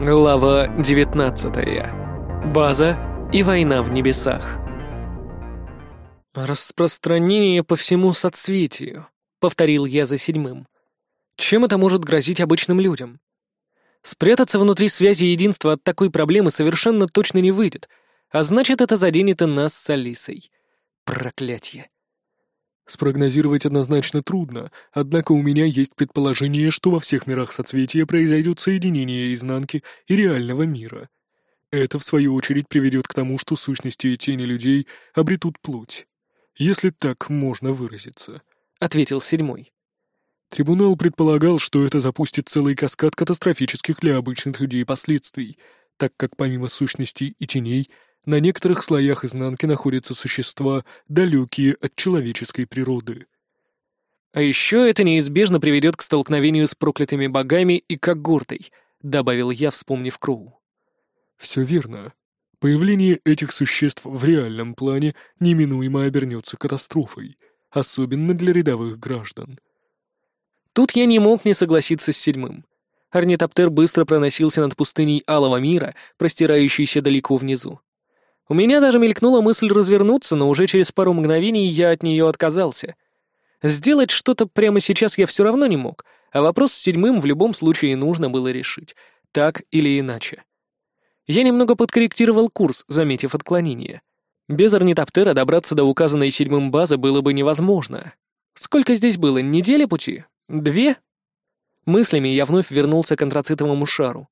Глава 19. База и война в небесах. «Распространение по всему соцветию», — повторил я за седьмым. «Чем это может грозить обычным людям?» Спрятаться внутри связи единства от такой проблемы совершенно точно не выйдет, а значит, это заденет и нас с Алисой. Проклятье. Спрогнозировать однозначно трудно, однако у меня есть предположение, что во всех мирах соцветия произойдет соединение изнанки и реального мира. Это, в свою очередь, приведет к тому, что сущности и тени людей обретут плоть. Если так можно выразиться. — ответил седьмой. Трибунал предполагал, что это запустит целый каскад катастрофических для обычных людей последствий, так как помимо сущностей и теней — на некоторых слоях изнанки находятся существа, далекие от человеческой природы. А еще это неизбежно приведет к столкновению с проклятыми богами и когортой, добавил я, вспомнив Кроу. Все верно. Появление этих существ в реальном плане неминуемо обернется катастрофой, особенно для рядовых граждан. Тут я не мог не согласиться с седьмым. Орнитоптер быстро проносился над пустыней Алого мира, простирающейся далеко внизу. У меня даже мелькнула мысль развернуться, но уже через пару мгновений я от нее отказался. Сделать что-то прямо сейчас я все равно не мог, а вопрос с седьмым в любом случае нужно было решить, так или иначе. Я немного подкорректировал курс, заметив отклонение. Без орнитоптера добраться до указанной седьмым базы было бы невозможно. Сколько здесь было, недели пути? Две? Мыслями я вновь вернулся к антрацитовому шару.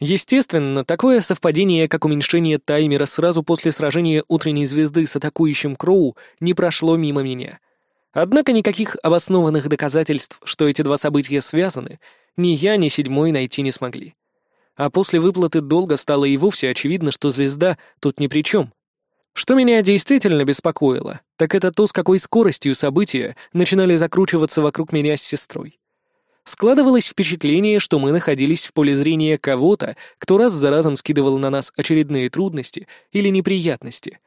Естественно, такое совпадение, как уменьшение таймера сразу после сражения утренней звезды с атакующим Кроу, не прошло мимо меня. Однако никаких обоснованных доказательств, что эти два события связаны, ни я, ни седьмой найти не смогли. А после выплаты долга стало и вовсе очевидно, что звезда тут ни при чем. Что меня действительно беспокоило, так это то, с какой скоростью события начинали закручиваться вокруг меня с сестрой. Складывалось впечатление, что мы находились в поле зрения кого-то, кто раз за разом скидывал на нас очередные трудности или неприятности.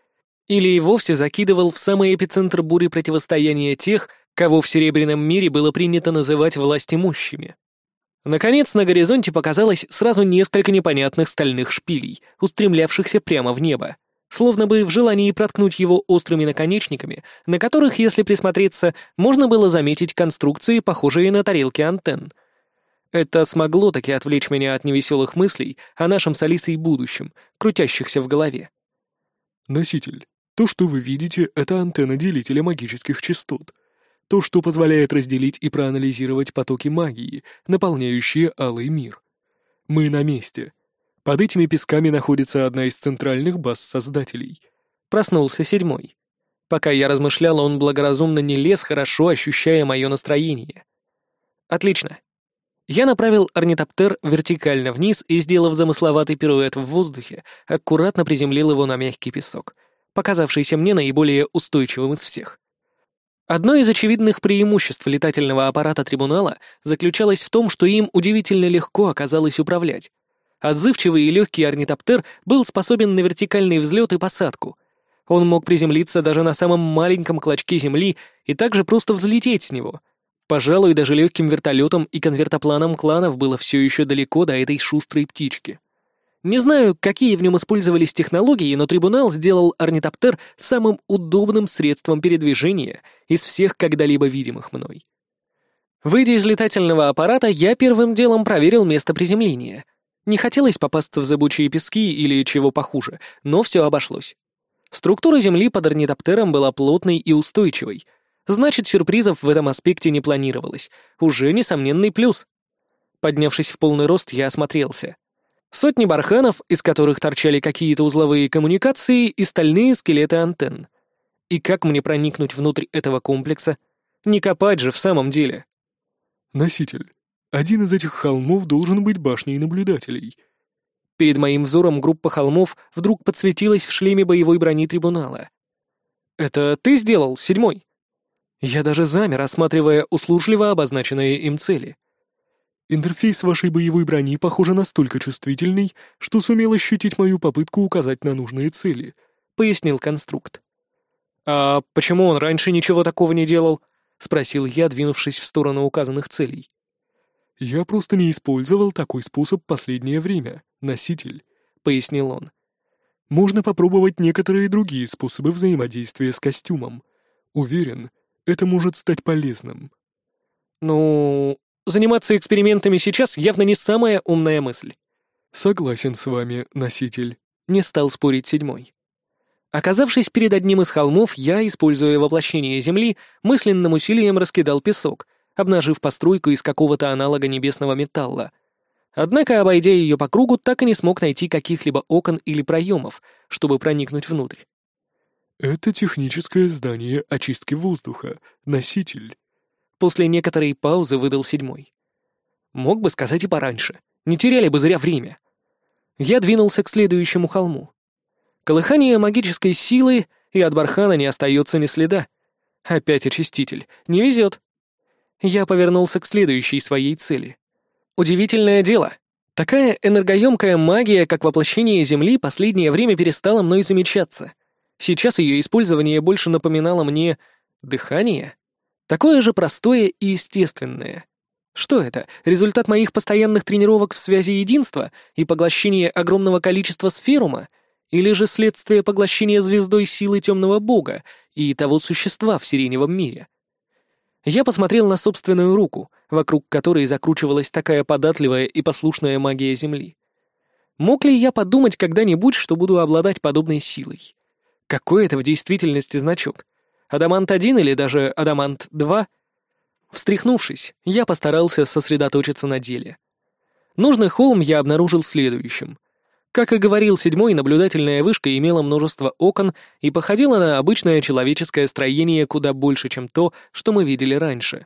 Или и вовсе закидывал в самый эпицентр бури противостояния тех, кого в Серебряном мире было принято называть властимущими. Наконец, на горизонте показалось сразу несколько непонятных стальных шпилей, устремлявшихся прямо в небо словно бы в желании проткнуть его острыми наконечниками, на которых, если присмотреться, можно было заметить конструкции, похожие на тарелки антенн. Это смогло таки отвлечь меня от невеселых мыслей о нашем с Алисой будущем, крутящихся в голове. «Носитель, то, что вы видите, это антенна делителя магических частот. То, что позволяет разделить и проанализировать потоки магии, наполняющие алый мир. Мы на месте». Под этими песками находится одна из центральных баз создателей. Проснулся седьмой. Пока я размышлял, он благоразумно не лез, хорошо ощущая мое настроение. Отлично. Я направил орнитоптер вертикально вниз и, сделав замысловатый пируэт в воздухе, аккуратно приземлил его на мягкий песок, показавшийся мне наиболее устойчивым из всех. Одно из очевидных преимуществ летательного аппарата трибунала заключалось в том, что им удивительно легко оказалось управлять. Отзывчивый и легкий орнитоптер был способен на вертикальный взлет и посадку. Он мог приземлиться даже на самом маленьком клочке земли и также просто взлететь с него. Пожалуй, даже легким вертолетом и конвертопланом кланов было все еще далеко до этой шустрой птички. Не знаю, какие в нем использовались технологии, но трибунал сделал орнитоптер самым удобным средством передвижения из всех когда-либо видимых мной. Выйдя из летательного аппарата, я первым делом проверил место приземления — не хотелось попасться в зыбучие пески или чего похуже, но все обошлось. Структура Земли под орнитоптером была плотной и устойчивой. Значит, сюрпризов в этом аспекте не планировалось. Уже несомненный плюс. Поднявшись в полный рост, я осмотрелся. Сотни барханов, из которых торчали какие-то узловые коммуникации и стальные скелеты антенн. И как мне проникнуть внутрь этого комплекса? Не копать же в самом деле. «Носитель, один из этих холмов должен быть башней наблюдателей. Перед моим взором группа холмов вдруг подсветилась в шлеме боевой брони трибунала. «Это ты сделал, седьмой?» Я даже замер, осматривая услужливо обозначенные им цели. Интерфейс вашей боевой брони, похоже, настолько чувствительный, что сумел ощутить мою попытку указать на нужные цели, — пояснил конструкт. «А почему он раньше ничего такого не делал?» — спросил я, двинувшись в сторону указанных целей. «Я просто не использовал такой способ последнее время, носитель», — пояснил он. «Можно попробовать некоторые другие способы взаимодействия с костюмом. Уверен, это может стать полезным». «Ну, заниматься экспериментами сейчас явно не самая умная мысль». «Согласен с вами, носитель», — не стал спорить седьмой. Оказавшись перед одним из холмов, я, используя воплощение Земли, мысленным усилием раскидал песок, обнажив постройку из какого-то аналога небесного металла. Однако, обойдя ее по кругу, так и не смог найти каких-либо окон или проемов, чтобы проникнуть внутрь. «Это техническое здание очистки воздуха, носитель». После некоторой паузы выдал седьмой. Мог бы сказать и пораньше. Не теряли бы зря время. Я двинулся к следующему холму. Колыхание магической силы, и от бархана не остается ни следа. Опять очиститель. Не везет. Я повернулся к следующей своей цели. Удивительное дело. Такая энергоемкая магия, как воплощение Земли, последнее время перестала мной замечаться. Сейчас ее использование больше напоминало мне дыхание. Такое же простое и естественное. Что это? Результат моих постоянных тренировок в связи единства и поглощения огромного количества сферума? Или же следствие поглощения звездой силы темного бога и того существа в сиреневом мире? Я посмотрел на собственную руку, вокруг которой закручивалась такая податливая и послушная магия Земли. Мог ли я подумать когда-нибудь, что буду обладать подобной силой? Какой это в действительности значок? Адамант-1 или даже Адамант-2? Встряхнувшись, я постарался сосредоточиться на деле. Нужный холм я обнаружил следующим. Как и говорил седьмой, наблюдательная вышка имела множество окон и походила на обычное человеческое строение куда больше, чем то, что мы видели раньше.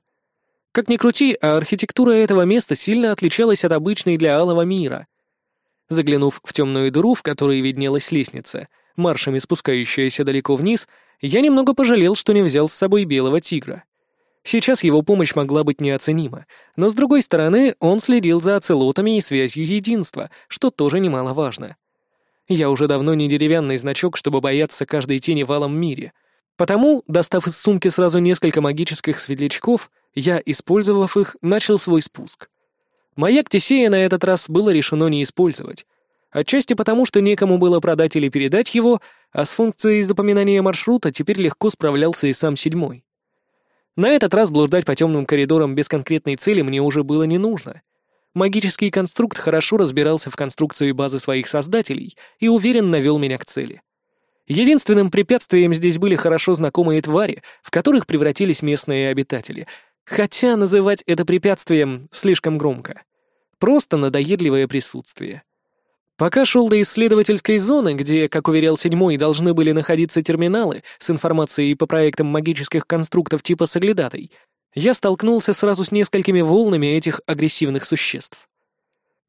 Как ни крути, а архитектура этого места сильно отличалась от обычной для алого мира. Заглянув в темную дыру, в которой виднелась лестница, маршами спускающаяся далеко вниз, я немного пожалел, что не взял с собой белого тигра. Сейчас его помощь могла быть неоценима, но с другой стороны, он следил за оцелотами и связью единства, что тоже немаловажно. Я уже давно не деревянный значок, чтобы бояться каждой тени в алом мире. Потому, достав из сумки сразу несколько магических светлячков, я, использовав их, начал свой спуск. Маяк Тесея на этот раз было решено не использовать. Отчасти потому, что некому было продать или передать его, а с функцией запоминания маршрута теперь легко справлялся и сам седьмой. На этот раз блуждать по темным коридорам без конкретной цели мне уже было не нужно. Магический конструкт хорошо разбирался в конструкции базы своих создателей и уверенно вел меня к цели. Единственным препятствием здесь были хорошо знакомые твари, в которых превратились местные обитатели. Хотя называть это препятствием слишком громко. Просто надоедливое присутствие. Пока шел до исследовательской зоны, где, как уверял седьмой, должны были находиться терминалы с информацией по проектам магических конструктов типа Саглядатой, я столкнулся сразу с несколькими волнами этих агрессивных существ.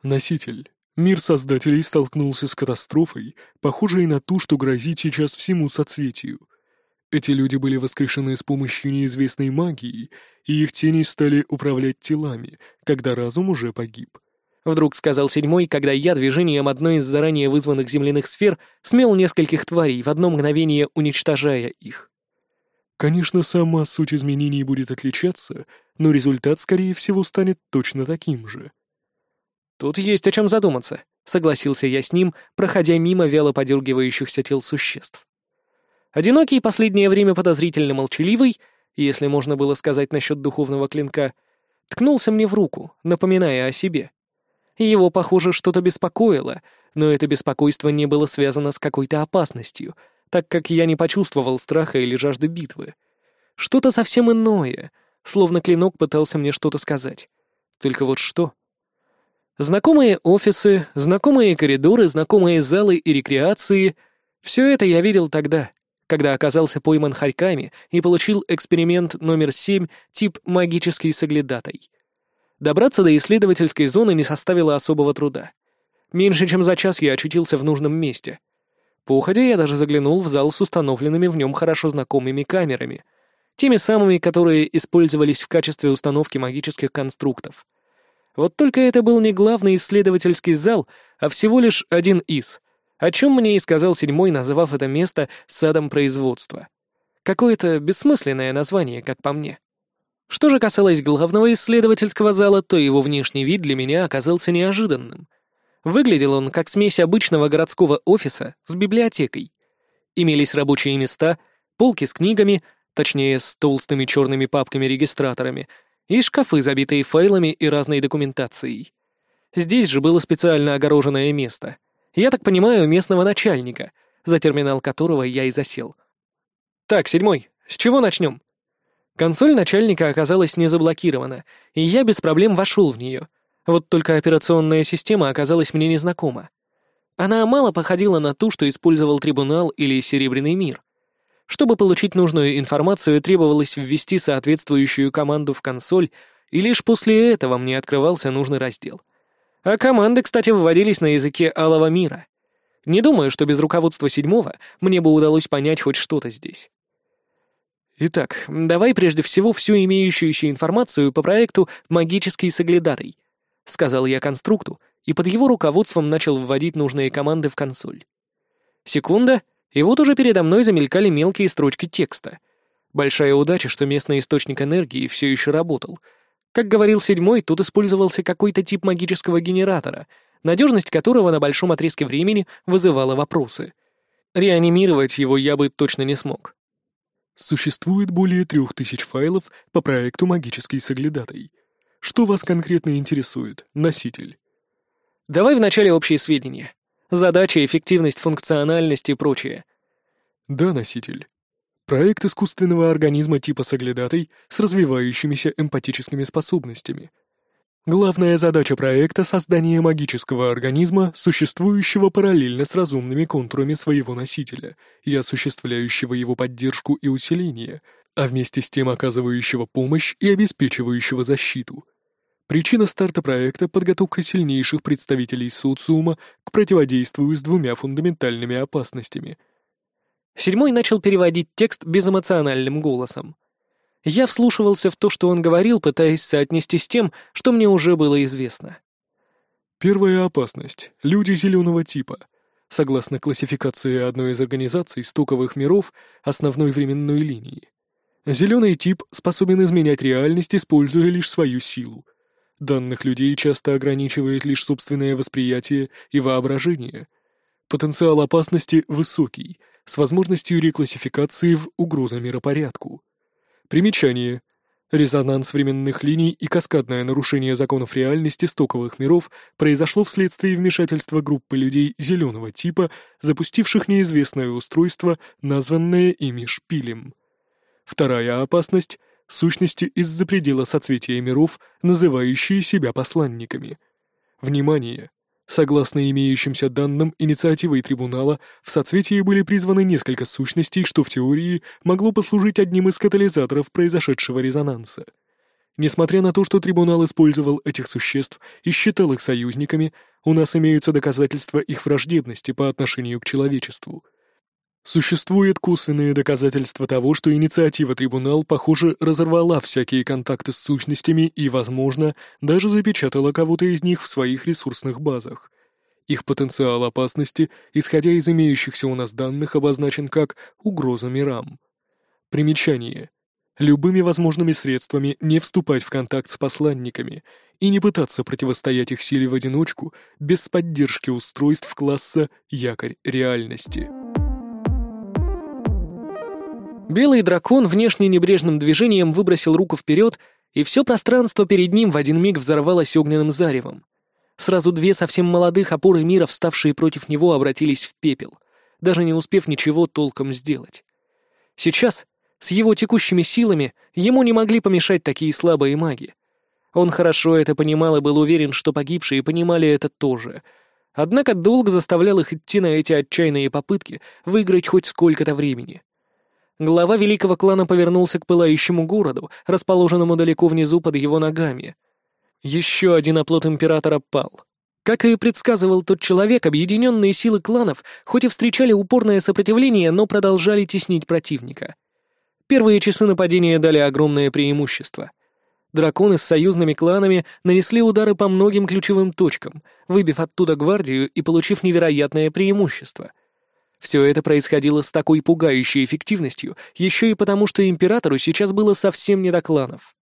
Носитель. Мир создателей столкнулся с катастрофой, похожей на ту, что грозит сейчас всему соцветию. Эти люди были воскрешены с помощью неизвестной магии, и их тени стали управлять телами, когда разум уже погиб. Вдруг сказал седьмой, когда я движением одной из заранее вызванных земляных сфер смел нескольких тварей, в одно мгновение уничтожая их. Конечно, сама суть изменений будет отличаться, но результат, скорее всего, станет точно таким же. Тут есть о чем задуматься, согласился я с ним, проходя мимо вяло подергивающихся тел существ. Одинокий, последнее время подозрительно молчаливый, если можно было сказать насчет духовного клинка, ткнулся мне в руку, напоминая о себе. Его, похоже, что-то беспокоило, но это беспокойство не было связано с какой-то опасностью, так как я не почувствовал страха или жажды битвы. Что-то совсем иное, словно клинок пытался мне что-то сказать. Только вот что? Знакомые офисы, знакомые коридоры, знакомые залы и рекреации — все это я видел тогда, когда оказался пойман хорьками и получил эксперимент номер семь тип магический соглядатай — Добраться до исследовательской зоны не составило особого труда. Меньше чем за час я очутился в нужном месте. По уходе я даже заглянул в зал с установленными в нем хорошо знакомыми камерами, теми самыми, которые использовались в качестве установки магических конструктов. Вот только это был не главный исследовательский зал, а всего лишь один из, о чем мне и сказал седьмой, назвав это место садом производства. Какое-то бессмысленное название, как по мне. Что же касалось главного исследовательского зала, то его внешний вид для меня оказался неожиданным. Выглядел он как смесь обычного городского офиса с библиотекой. Имелись рабочие места, полки с книгами, точнее, с толстыми черными папками-регистраторами, и шкафы, забитые файлами и разной документацией. Здесь же было специально огороженное место. Я так понимаю, местного начальника, за терминал которого я и засел. «Так, седьмой, с чего начнем?» Консоль начальника оказалась не заблокирована, и я без проблем вошел в нее. Вот только операционная система оказалась мне незнакома. Она мало походила на ту, что использовал Трибунал или Серебряный мир. Чтобы получить нужную информацию, требовалось ввести соответствующую команду в консоль, и лишь после этого мне открывался нужный раздел. А команды, кстати, вводились на языке Алого мира. Не думаю, что без руководства седьмого мне бы удалось понять хоть что-то здесь. Итак, давай прежде всего всю имеющуюся информацию по проекту «Магический соглядатый», — сказал я конструкту, и под его руководством начал вводить нужные команды в консоль. Секунда, и вот уже передо мной замелькали мелкие строчки текста. Большая удача, что местный источник энергии все еще работал. Как говорил седьмой, тут использовался какой-то тип магического генератора, надежность которого на большом отрезке времени вызывала вопросы. Реанимировать его я бы точно не смог. Существует более трех тысяч файлов по проекту «Магический соглядатай». Что вас конкретно интересует, носитель? Давай вначале общие сведения. Задача, эффективность, функциональность и прочее. Да, носитель. Проект искусственного организма типа соглядатай с развивающимися эмпатическими способностями — Главная задача проекта — создание магического организма, существующего параллельно с разумными контурами своего носителя и осуществляющего его поддержку и усиление, а вместе с тем оказывающего помощь и обеспечивающего защиту. Причина старта проекта — подготовка сильнейших представителей социума к противодействию с двумя фундаментальными опасностями. Седьмой начал переводить текст безэмоциональным голосом. Я вслушивался в то, что он говорил, пытаясь соотнести с тем, что мне уже было известно. Первая опасность — люди зеленого типа. Согласно классификации одной из организаций стоковых миров основной временной линии. Зеленый тип способен изменять реальность, используя лишь свою силу. Данных людей часто ограничивает лишь собственное восприятие и воображение. Потенциал опасности высокий, с возможностью реклассификации в угроза миропорядку. Примечание. Резонанс временных линий и каскадное нарушение законов реальности стоковых миров произошло вследствие вмешательства группы людей зеленого типа, запустивших неизвестное устройство, названное ими шпилем. Вторая опасность — сущности из-за предела соцветия миров, называющие себя посланниками. Внимание! Согласно имеющимся данным инициативой трибунала, в соцветии были призваны несколько сущностей, что в теории могло послужить одним из катализаторов произошедшего резонанса. Несмотря на то, что трибунал использовал этих существ и считал их союзниками, у нас имеются доказательства их враждебности по отношению к человечеству — Существуют косвенные доказательства того, что инициатива трибунал, похоже, разорвала всякие контакты с сущностями и, возможно, даже запечатала кого-то из них в своих ресурсных базах. Их потенциал опасности, исходя из имеющихся у нас данных, обозначен как «угроза мирам». Примечание. Любыми возможными средствами не вступать в контакт с посланниками и не пытаться противостоять их силе в одиночку без поддержки устройств класса «Якорь реальности». Белый дракон внешне небрежным движением выбросил руку вперед, и все пространство перед ним в один миг взорвалось огненным заревом. Сразу две совсем молодых опоры мира, вставшие против него, обратились в пепел, даже не успев ничего толком сделать. Сейчас, с его текущими силами, ему не могли помешать такие слабые маги. Он хорошо это понимал и был уверен, что погибшие понимали это тоже. Однако долг заставлял их идти на эти отчаянные попытки выиграть хоть сколько-то времени. Глава великого клана повернулся к пылающему городу, расположенному далеко внизу под его ногами. Еще один оплот императора пал. Как и предсказывал тот человек, объединенные силы кланов хоть и встречали упорное сопротивление, но продолжали теснить противника. Первые часы нападения дали огромное преимущество. Драконы с союзными кланами нанесли удары по многим ключевым точкам, выбив оттуда гвардию и получив невероятное преимущество — все это происходило с такой пугающей эффективностью, еще и потому, что императору сейчас было совсем не до кланов.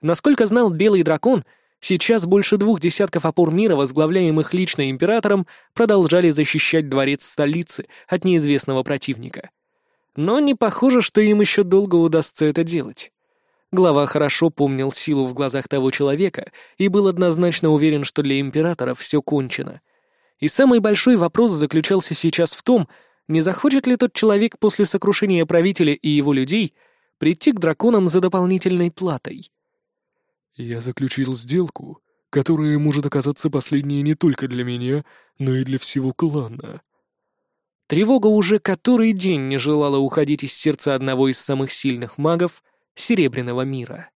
Насколько знал Белый Дракон, сейчас больше двух десятков опор мира, возглавляемых лично императором, продолжали защищать дворец столицы от неизвестного противника. Но не похоже, что им еще долго удастся это делать. Глава хорошо помнил силу в глазах того человека и был однозначно уверен, что для императора все кончено. И самый большой вопрос заключался сейчас в том, не захочет ли тот человек после сокрушения правителя и его людей прийти к драконам за дополнительной платой. «Я заключил сделку, которая может оказаться последней не только для меня, но и для всего клана». Тревога уже который день не желала уходить из сердца одного из самых сильных магов Серебряного мира.